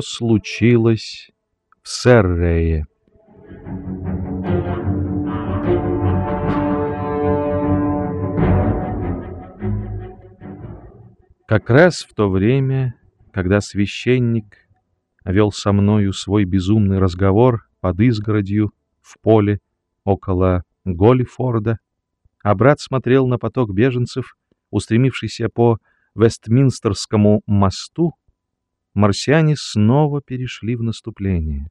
Случилось в Серрее? Как раз в то время, когда священник вел со мною свой безумный разговор под изгородью в поле около Голлифорда, а брат смотрел на поток беженцев, устремившийся по Вестминстерскому мосту, марсиане снова перешли в наступление.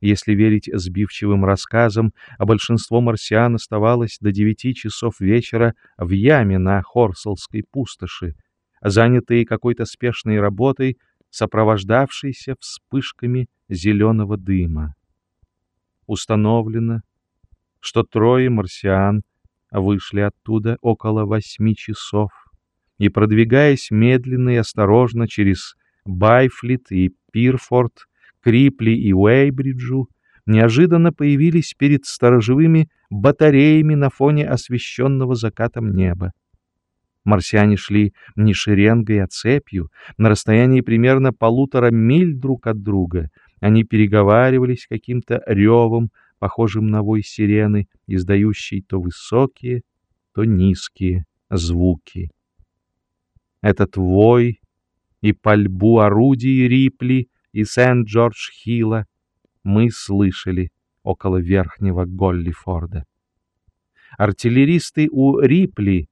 Если верить сбивчивым рассказам, а большинство марсиан оставалось до девяти часов вечера в яме на Хорсалской пустоши, занятые какой-то спешной работой, сопровождавшейся вспышками зеленого дыма. Установлено, что трое марсиан вышли оттуда около восьми часов и, продвигаясь медленно и осторожно через Байфлит и Пирфорд, Крипли и Уэйбриджу, неожиданно появились перед сторожевыми батареями на фоне освещенного закатом неба. Марсиане шли не шеренгой, а цепью, на расстоянии примерно полутора миль друг от друга. Они переговаривались каким-то ревом, похожим на вой сирены, издающей то высокие, то низкие звуки. Этот вой и пальбу орудий Рипли и Сент-Джордж-Хилла мы слышали около верхнего Голлифорда. Артиллеристы у Рипли,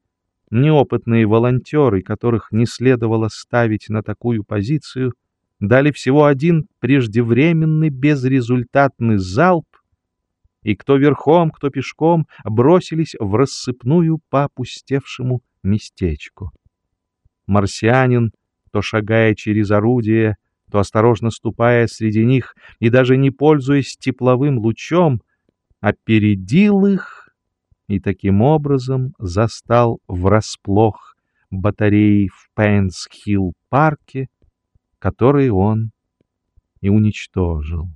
неопытные волонтеры, которых не следовало ставить на такую позицию, дали всего один преждевременный безрезультатный залп, и кто верхом, кто пешком бросились в рассыпную по опустевшему местечку. Марсианин, то шагая через орудие, то осторожно ступая среди них и даже не пользуясь тепловым лучом, опередил их и таким образом застал врасплох батареи в Пейнс-Хилл-парке, которые он и уничтожил.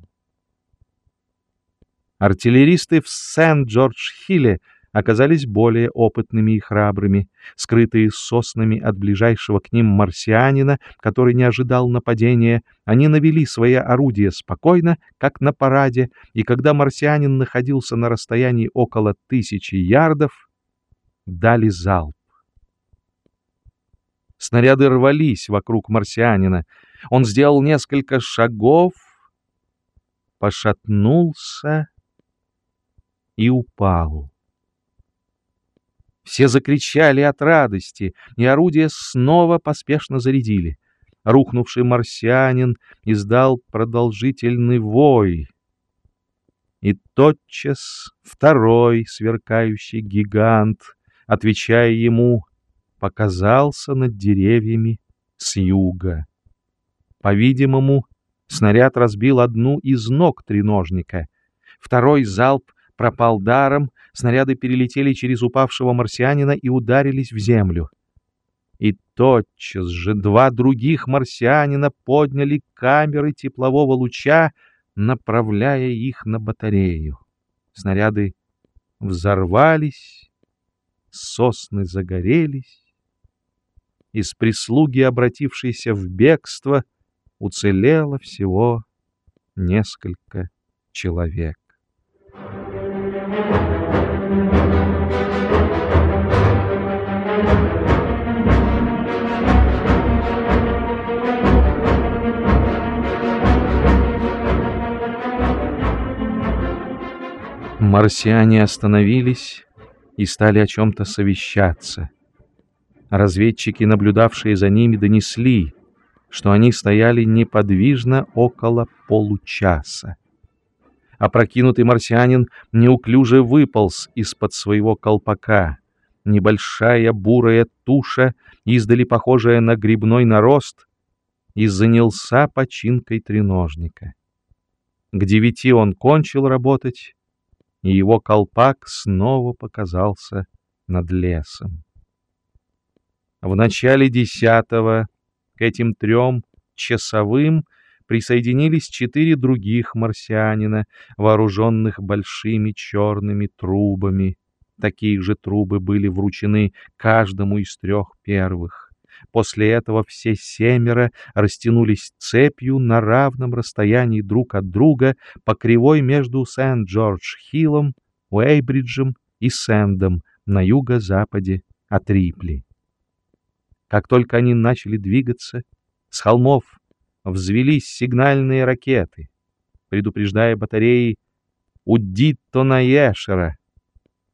Артиллеристы в Сент-Джордж-Хилле оказались более опытными и храбрыми, скрытые соснами от ближайшего к ним марсианина, который не ожидал нападения, они навели свои орудия спокойно, как на параде, и когда марсианин находился на расстоянии около тысячи ярдов, дали залп. Снаряды рвались вокруг марсианина. Он сделал несколько шагов, пошатнулся и упал. Все закричали от радости, и орудия снова поспешно зарядили. Рухнувший марсианин издал продолжительный вой. И тотчас второй сверкающий гигант, отвечая ему, показался над деревьями с юга. По-видимому, снаряд разбил одну из ног треножника. Второй залп пропал даром, снаряды перелетели через упавшего марсианина и ударились в землю. И тотчас же два других марсианина подняли камеры теплового луча, направляя их на батарею. Снаряды взорвались, сосны загорелись. Из прислуги, обратившейся в бегство, уцелело всего несколько человек. Марсиане остановились и стали о чем-то совещаться. Разведчики, наблюдавшие за ними, донесли, что они стояли неподвижно около получаса. Опрокинутый марсианин неуклюже выполз из-под своего колпака. Небольшая бурая туша, издали похожая на грибной нарост, и занялся починкой треножника. К девяти он кончил работать, и его колпак снова показался над лесом. В начале десятого к этим трем часовым присоединились четыре других марсианина, вооруженных большими черными трубами. Такие же трубы были вручены каждому из трех первых. После этого все семеро растянулись цепью на равном расстоянии друг от друга по кривой между Сент-Джордж-Хиллом, Уэйбриджем и Сэндом на юго-западе от Рипли. Как только они начали двигаться, с холмов взвелись сигнальные ракеты, предупреждая батареи Удиттона Ешера.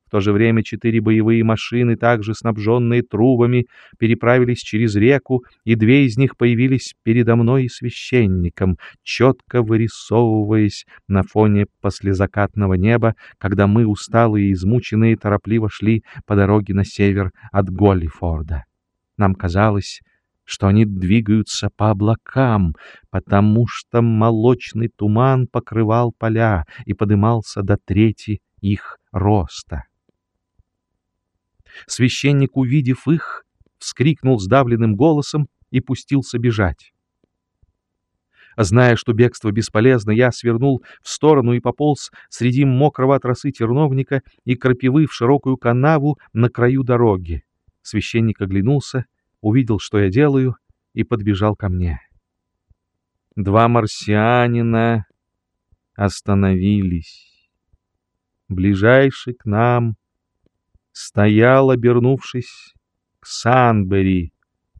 В то же время четыре боевые машины, также снабженные трубами, переправились через реку, и две из них появились передо мной и священником, четко вырисовываясь на фоне послезакатного неба, когда мы, усталые и измученные, торопливо шли по дороге на север от Голлифорда. Нам казалось, что они двигаются по облакам, потому что молочный туман покрывал поля и подымался до трети их роста. Священник, увидев их, вскрикнул сдавленным голосом и пустился бежать. Зная, что бегство бесполезно, я свернул в сторону и пополз среди мокрого от росы терновника и крапивы в широкую канаву на краю дороги. Священник оглянулся — увидел, что я делаю, и подбежал ко мне. Два марсианина остановились. Ближайший к нам стоял, обернувшись к Санбери,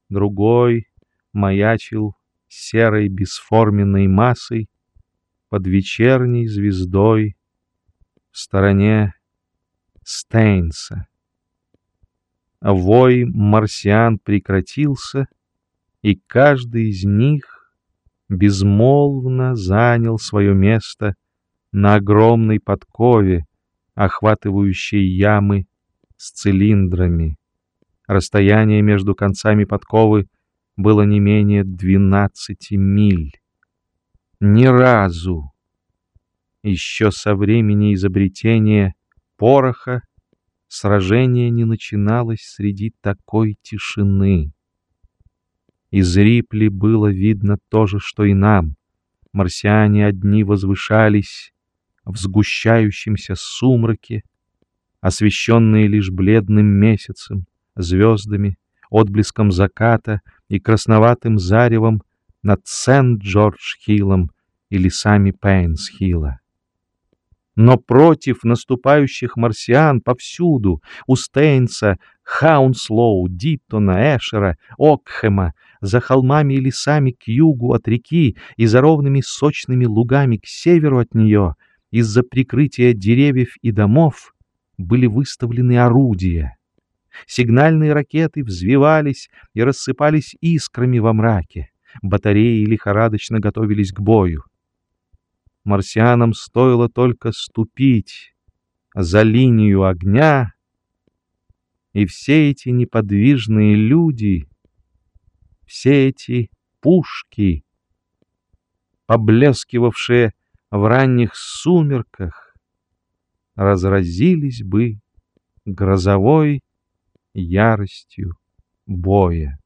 другой маячил серой бесформенной массой под вечерней звездой в стороне Стейнса. Вой марсиан прекратился, и каждый из них безмолвно занял свое место на огромной подкове, охватывающей ямы с цилиндрами. Расстояние между концами подковы было не менее двенадцати миль. Ни разу еще со времени изобретения пороха Сражение не начиналось среди такой тишины. Из Рипли было видно то же, что и нам. Марсиане одни возвышались в сгущающемся сумраке, освещенные лишь бледным месяцем, звездами, отблеском заката и красноватым заревом над Сент-Джордж-Хиллом и лесами Пейнс-Хилла. Но против наступающих марсиан повсюду, у Стейнса, Хаунслоу, Диттона, Эшера, Окхема, за холмами и лесами к югу от реки и за ровными сочными лугами к северу от нее, из-за прикрытия деревьев и домов, были выставлены орудия. Сигнальные ракеты взвивались и рассыпались искрами во мраке. Батареи лихорадочно готовились к бою. Марсианам стоило только ступить за линию огня, и все эти неподвижные люди, все эти пушки, поблескивавшие в ранних сумерках, разразились бы грозовой яростью боя.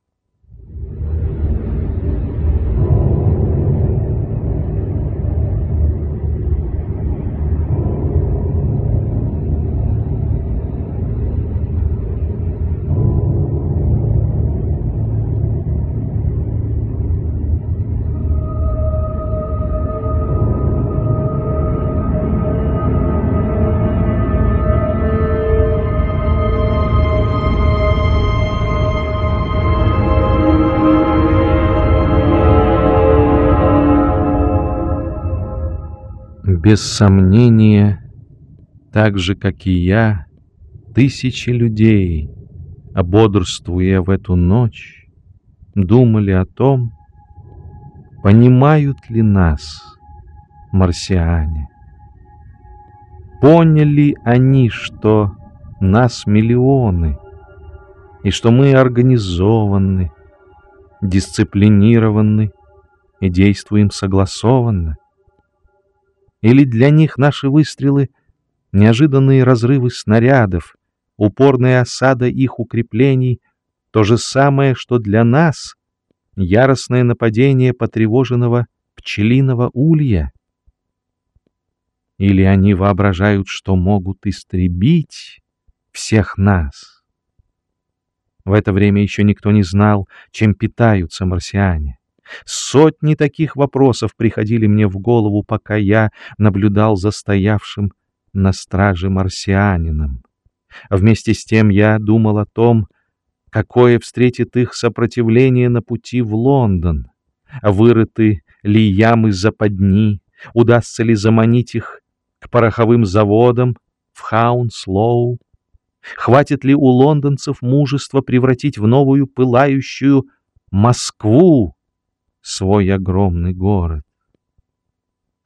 Без сомнения, так же, как и я, тысячи людей, ободрствуя в эту ночь, думали о том, понимают ли нас марсиане. Поняли они, что нас миллионы, и что мы организованы, дисциплинированы и действуем согласованно. Или для них наши выстрелы — неожиданные разрывы снарядов, упорная осада их укреплений — то же самое, что для нас — яростное нападение потревоженного пчелиного улья? Или они воображают, что могут истребить всех нас? В это время еще никто не знал, чем питаются марсиане. Сотни таких вопросов приходили мне в голову, пока я наблюдал за стоявшим на страже марсианином. Вместе с тем я думал о том, какое встретит их сопротивление на пути в Лондон. Вырыты ли ямы западни, удастся ли заманить их к пороховым заводам в Хаунслоу? Хватит ли у лондонцев мужества превратить в новую пылающую Москву свой огромный город?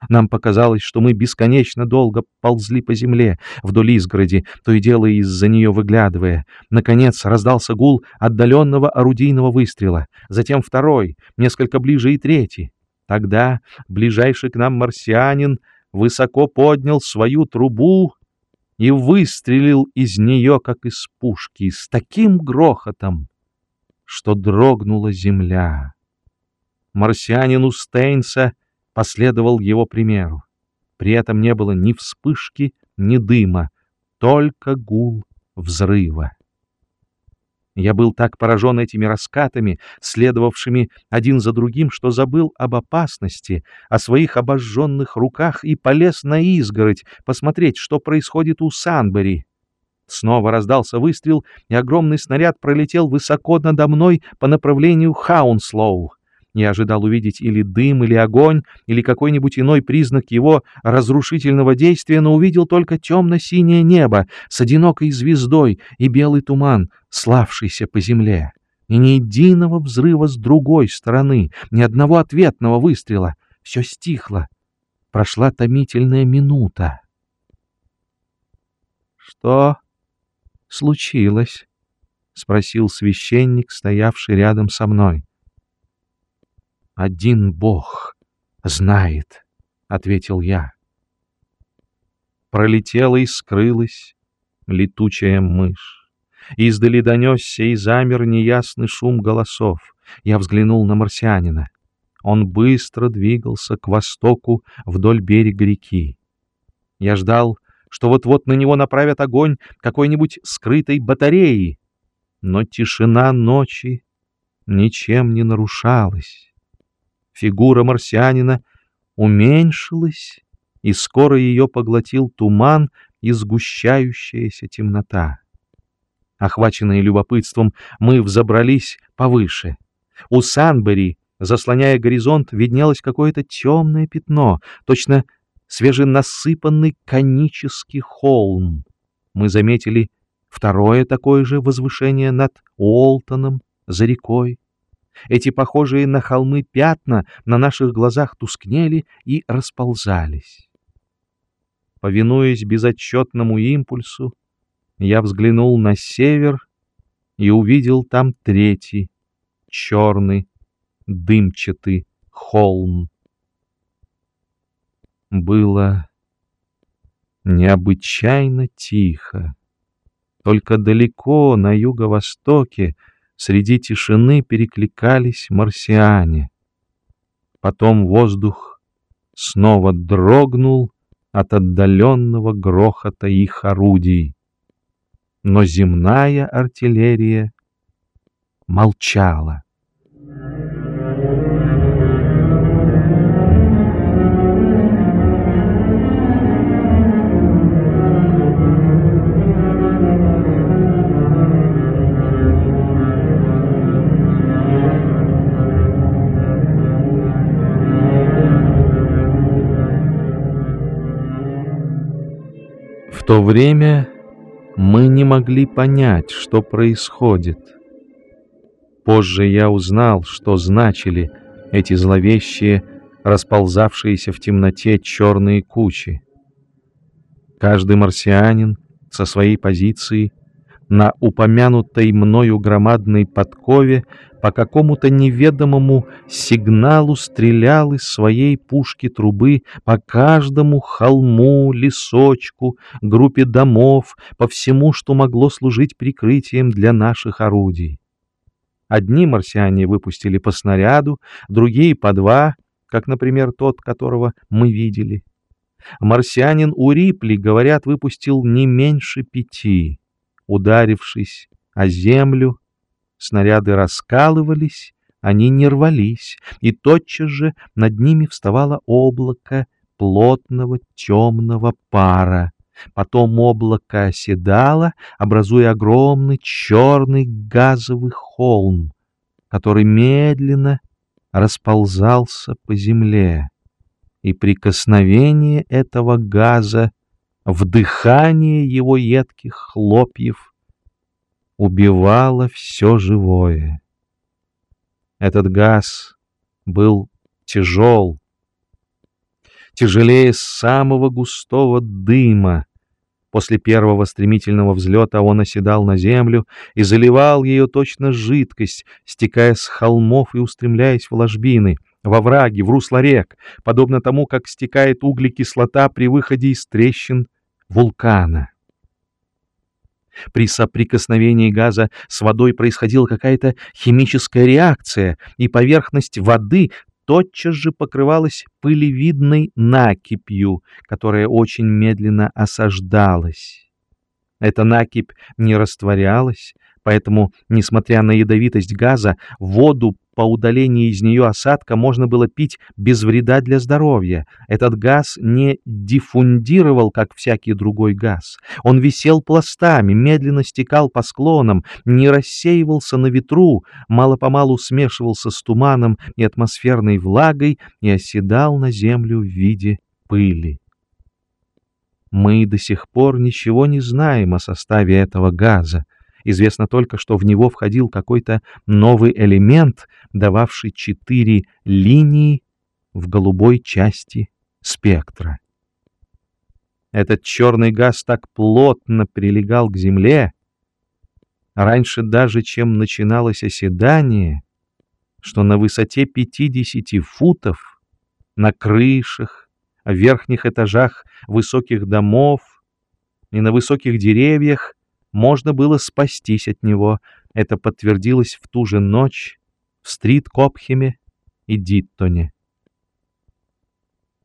Нам показалось, что мы бесконечно долго ползли по земле вдоль изгороди, то и дело из-за нее выглядывая. Наконец раздался гул отдаленного орудийного выстрела, затем второй, несколько ближе и третий. Тогда ближайший к нам марсианин высоко поднял свою трубу и выстрелил из нее, как из пушки, с таким грохотом, что дрогнула земля. Марсианину Стейнса — последовал его примеру. При этом не было ни вспышки, ни дыма, только гул взрыва. Я был так поражен этими раскатами, следовавшими один за другим, что забыл об опасности, о своих обожженных руках и полез на изгородь посмотреть, что происходит у Санбери. Снова раздался выстрел, и огромный снаряд пролетел высоко надо мной по направлению Хаунслоу. Я ожидал увидеть или дым, или огонь, или какой-нибудь иной признак его разрушительного действия, но увидел только темно-синее небо с одинокой звездой и белый туман, славшийся по земле. И ни единого взрыва с другой стороны, ни одного ответного выстрела. Все стихло. Прошла томительная минута. «Что случилось?» — спросил священник, стоявший рядом со мной. Один Бог знает, — ответил я. Пролетела и скрылась летучая мышь. Издали донесся и замер неясный шум голосов. Я взглянул на марсианина. Он быстро двигался к востоку вдоль берега реки. Я ждал, что вот-вот на него направят огонь какой-нибудь скрытой батареи, но тишина ночи ничем не нарушалась фигура марсианина уменьшилась, и скоро ее поглотил туман и сгущающаяся темнота. Охваченные любопытством, мы взобрались повыше. У Санбери, заслоняя горизонт, виднелось какое-то темное пятно, точно свеженасыпанный конический холм. Мы заметили второе такое же возвышение над Уолтоном за рекой. Эти похожие на холмы пятна на наших глазах тускнели и расползались. Повинуясь безотчетному импульсу, я взглянул на север и увидел там третий, черный, дымчатый холм. Было необычайно тихо. Только далеко на юго-востоке Среди тишины перекликались марсиане. Потом воздух снова дрогнул от отдаленного грохота их орудий. Но земная артиллерия молчала. То время мы не могли понять, что происходит. Позже я узнал, что значили эти зловещие, расползавшиеся в темноте черные кучи. Каждый марсианин со своей позиции на упомянутой мною громадной подкове по какому-то неведомому сигналу стрелял из своей пушки трубы по каждому холму, лесочку, группе домов, по всему, что могло служить прикрытием для наших орудий. Одни марсиане выпустили по снаряду, другие по два, как, например, тот, которого мы видели. Марсианин у Рипли, говорят, выпустил не меньше пяти, ударившись о землю снаряды раскалывались, они не рвались, и тотчас же над ними вставало облако плотного темного пара. Потом облако оседало, образуя огромный черный газовый холм, который медленно расползался по земле. И прикосновение этого газа, вдыхание его едких хлопьев убивало все живое. Этот газ был тяжел, тяжелее самого густого дыма. После первого стремительного взлета он оседал на землю и заливал ее точно жидкость, стекая с холмов и устремляясь в ложбины, во враги, в русло рек, подобно тому, как стекает углекислота при выходе из трещин вулкана. При соприкосновении газа с водой происходила какая-то химическая реакция, и поверхность воды тотчас же покрывалась пылевидной накипью, которая очень медленно осаждалась. Эта накипь не растворялась, поэтому, несмотря на ядовитость газа, воду по удалении из нее осадка можно было пить без вреда для здоровья. Этот газ не диффундировал, как всякий другой газ. Он висел пластами, медленно стекал по склонам, не рассеивался на ветру, мало-помалу смешивался с туманом и атмосферной влагой и оседал на землю в виде пыли. Мы до сих пор ничего не знаем о составе этого газа. Известно только, что в него входил какой-то новый элемент, дававший четыре линии в голубой части спектра. Этот черный газ так плотно прилегал к Земле, раньше даже, чем начиналось оседание, что на высоте 50 футов, на крышах, верхних этажах высоких домов и на высоких деревьях можно было спастись от него. Это подтвердилось в ту же ночь в Стрит-Копхеме и Диттоне.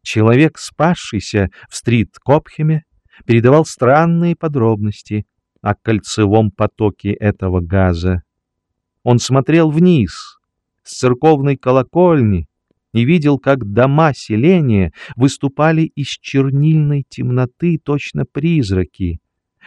Человек, спасшийся в Стрит-Копхеме, передавал странные подробности о кольцевом потоке этого газа. Он смотрел вниз, с церковной колокольни, и видел, как дома селения выступали из чернильной темноты точно призраки,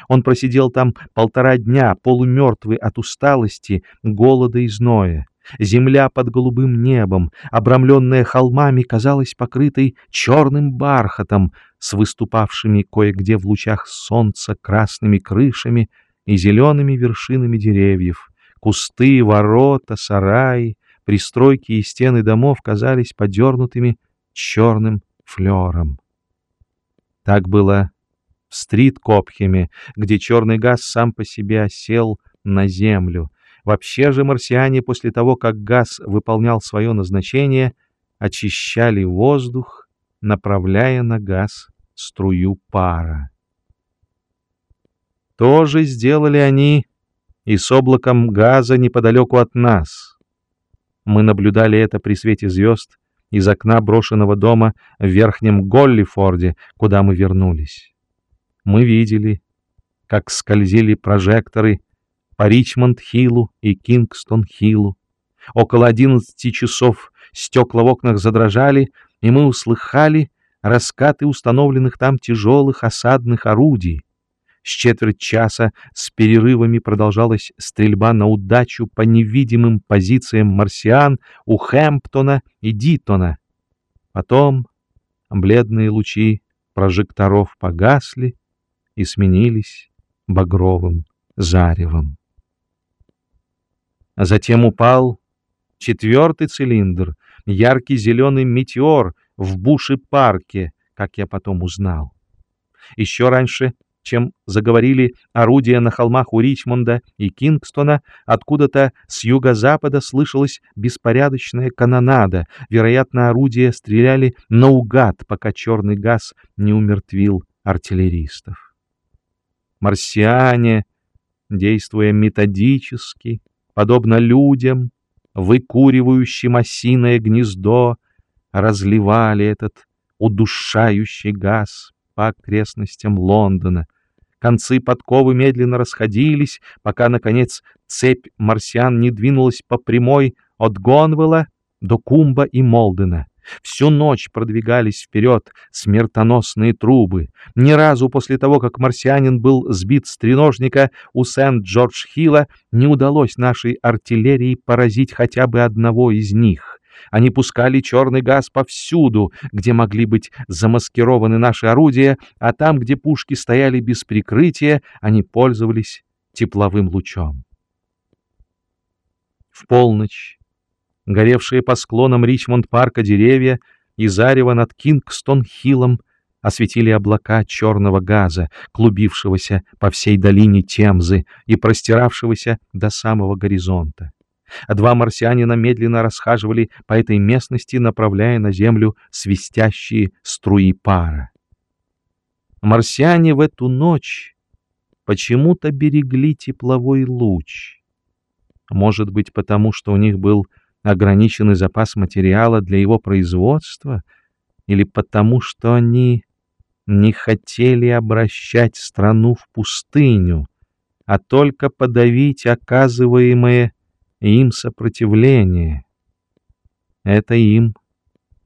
он просидел там полтора дня, полумертвый от усталости, голода и зноя. Земля под голубым небом, обрамленная холмами, казалась покрытой черным бархатом с выступавшими кое-где в лучах солнца красными крышами и зелеными вершинами деревьев. Кусты, ворота, сараи, пристройки и стены домов казались подернутыми черным флером. Так было в Стрит-Копхеме, где черный газ сам по себе осел на Землю. Вообще же марсиане после того, как газ выполнял свое назначение, очищали воздух, направляя на газ струю пара. То же сделали они и с облаком газа неподалеку от нас. Мы наблюдали это при свете звезд из окна брошенного дома в Верхнем Голлифорде, куда мы вернулись мы видели, как скользили прожекторы по Ричмонд-Хиллу и Кингстон-Хиллу. Около одиннадцати часов стекла в окнах задрожали, и мы услыхали раскаты установленных там тяжелых осадных орудий. С четверть часа с перерывами продолжалась стрельба на удачу по невидимым позициям марсиан у Хэмптона и Дитона. Потом бледные лучи прожекторов погасли, и сменились багровым заревом. А затем упал четвертый цилиндр, яркий зеленый метеор в Буше-парке, как я потом узнал. Еще раньше, чем заговорили орудия на холмах у Ричмонда и Кингстона, откуда-то с юго-запада слышалась беспорядочная канонада. Вероятно, орудия стреляли наугад, пока черный газ не умертвил артиллеристов марсиане, действуя методически, подобно людям, выкуривающим осиное гнездо, разливали этот удушающий газ по окрестностям Лондона, Концы подковы медленно расходились, пока, наконец, цепь марсиан не двинулась по прямой от Гонвелла до Кумба и Молдена. Всю ночь продвигались вперед смертоносные трубы. Ни разу после того, как марсианин был сбит с треножника у Сент-Джордж-Хилла, не удалось нашей артиллерии поразить хотя бы одного из них. Они пускали черный газ повсюду, где могли быть замаскированы наши орудия, а там, где пушки стояли без прикрытия, они пользовались тепловым лучом. В полночь горевшие по склонам Ричмонд-парка деревья и зарево над Кингстон-Хиллом осветили облака черного газа, клубившегося по всей долине Темзы и простиравшегося до самого горизонта. Два марсианина медленно расхаживали по этой местности, направляя на Землю свистящие струи пара. Марсиане в эту ночь почему-то берегли тепловой луч. Может быть, потому что у них был ограниченный запас материала для его производства, или потому что они не хотели обращать страну в пустыню, а только подавить оказываемое им сопротивление. Это им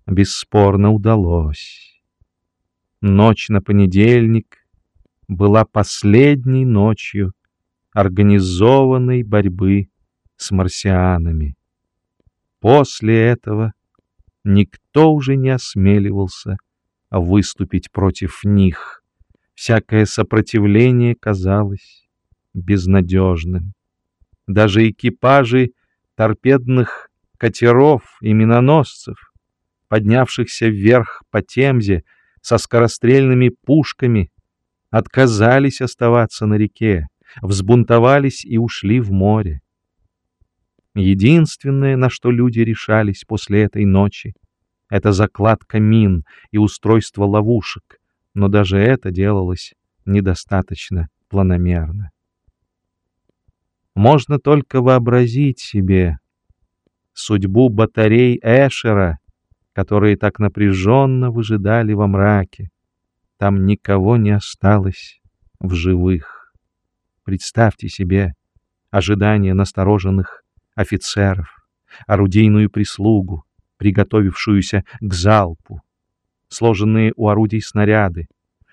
бесспорно удалось. Ночь на понедельник была последней ночью организованной борьбы с марсианами. После этого никто уже не осмеливался выступить против них. Всякое сопротивление казалось безнадежным. Даже экипажи торпедных катеров и миноносцев, поднявшихся вверх по Темзе со скорострельными пушками, отказались оставаться на реке, взбунтовались и ушли в море. Единственное, на что люди решались после этой ночи, это закладка мин и устройство ловушек, но даже это делалось недостаточно планомерно. Можно только вообразить себе судьбу батарей Эшера, которые так напряженно выжидали во мраке. Там никого не осталось в живых. Представьте себе ожидание настороженных офицеров, орудийную прислугу, приготовившуюся к залпу, сложенные у орудий снаряды,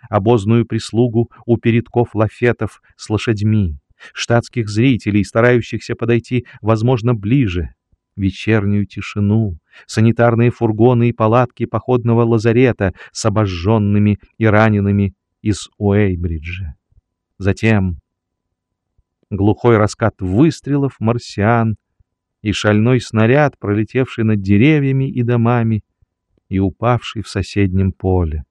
обозную прислугу у передков лафетов с лошадьми, штатских зрителей, старающихся подойти, возможно, ближе, вечернюю тишину, санитарные фургоны и палатки походного лазарета с обожженными и ранеными из Уэйбриджа. Затем глухой раскат выстрелов марсиан и шальной снаряд, пролетевший над деревьями и домами и упавший в соседнем поле.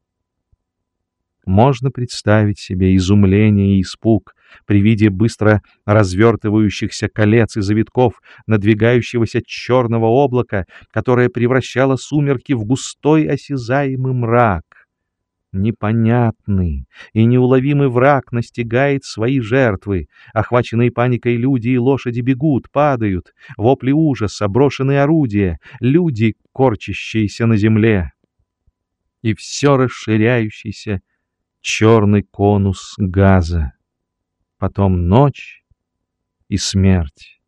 Можно представить себе изумление и испуг при виде быстро развертывающихся колец и завитков надвигающегося черного облака, которое превращало сумерки в густой осязаемый мрак непонятный и неуловимый враг настигает свои жертвы. Охваченные паникой люди и лошади бегут, падают, вопли ужаса, брошенные орудия, люди, корчащиеся на земле. И все расширяющийся черный конус газа. Потом ночь и смерть,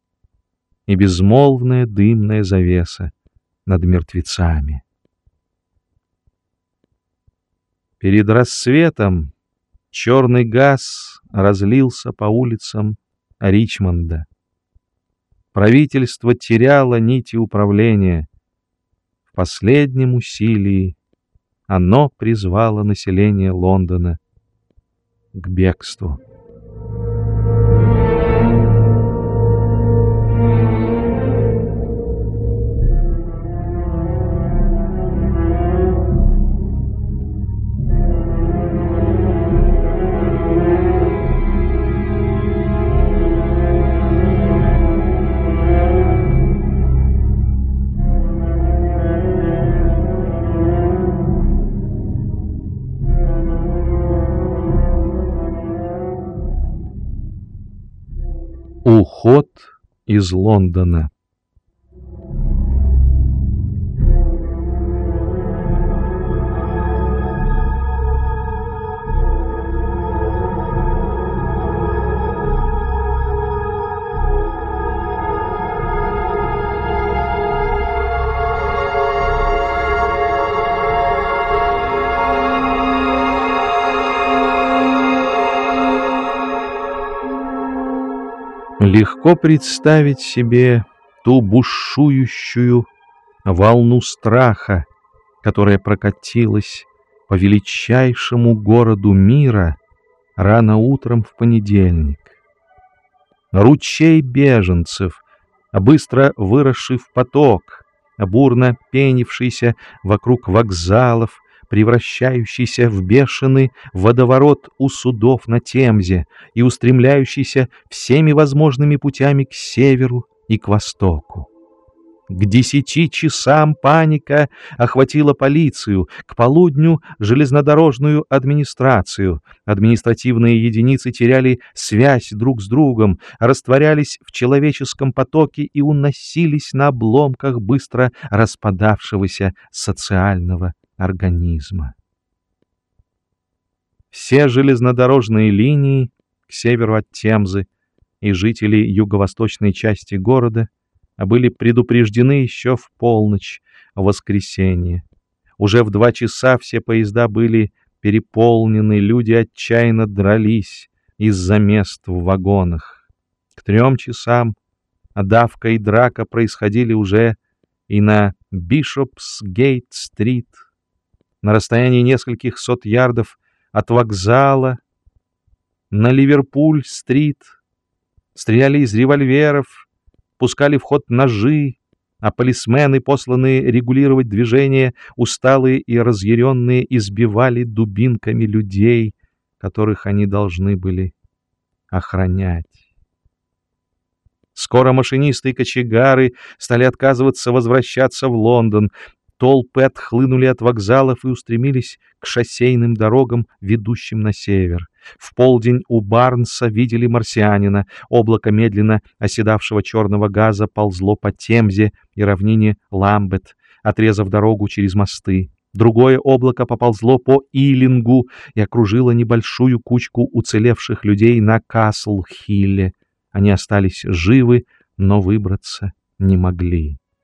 и безмолвная дымная завеса над мертвецами. Перед рассветом черный газ разлился по улицам Ричмонда. Правительство теряло нити управления. В последнем усилии оно призвало население Лондона к бегству. Из Лондона Легко представить себе ту бушующую волну страха, которая прокатилась по величайшему городу мира рано утром в понедельник. Ручей беженцев, быстро выросший в поток, бурно пенившийся вокруг вокзалов, превращающийся в бешеный водоворот у судов на Темзе и устремляющийся всеми возможными путями к северу и к востоку. К десяти часам паника охватила полицию, к полудню — железнодорожную администрацию. Административные единицы теряли связь друг с другом, растворялись в человеческом потоке и уносились на обломках быстро распадавшегося социального организма. Все железнодорожные линии к северу от Темзы и жители юго-восточной части города были предупреждены еще в полночь воскресенье. Уже в два часа все поезда были переполнены, люди отчаянно дрались из-за мест в вагонах. К трем часам давка и драка происходили уже и на Бишопс-Гейт-стрит, на расстоянии нескольких сот ярдов от вокзала, на Ливерпуль-стрит, стреляли из револьверов, пускали в ход ножи, а полисмены, посланные регулировать движение, усталые и разъяренные, избивали дубинками людей, которых они должны были охранять. Скоро машинисты и кочегары стали отказываться возвращаться в Лондон, Толпы отхлынули от вокзалов и устремились к шоссейным дорогам, ведущим на север. В полдень у Барнса видели марсианина. Облако медленно оседавшего черного газа ползло по Темзе и равнине Ламбет, отрезав дорогу через мосты. Другое облако поползло по Илингу и окружило небольшую кучку уцелевших людей на Касл-Хилле. Они остались живы, но выбраться не могли.